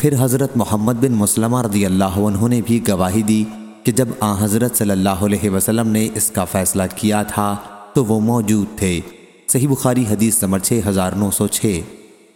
پھر حضرت محمد بن مسلمہ رضی اللہ عنہ نے بھی گواہی دی کہ جب آن حضرت صلی اللہ علیہ وسلم نے اس کا فیصلہ کیا تھا تو وہ موجود تھے۔ صحیح بخاری حدیث نمبر 6906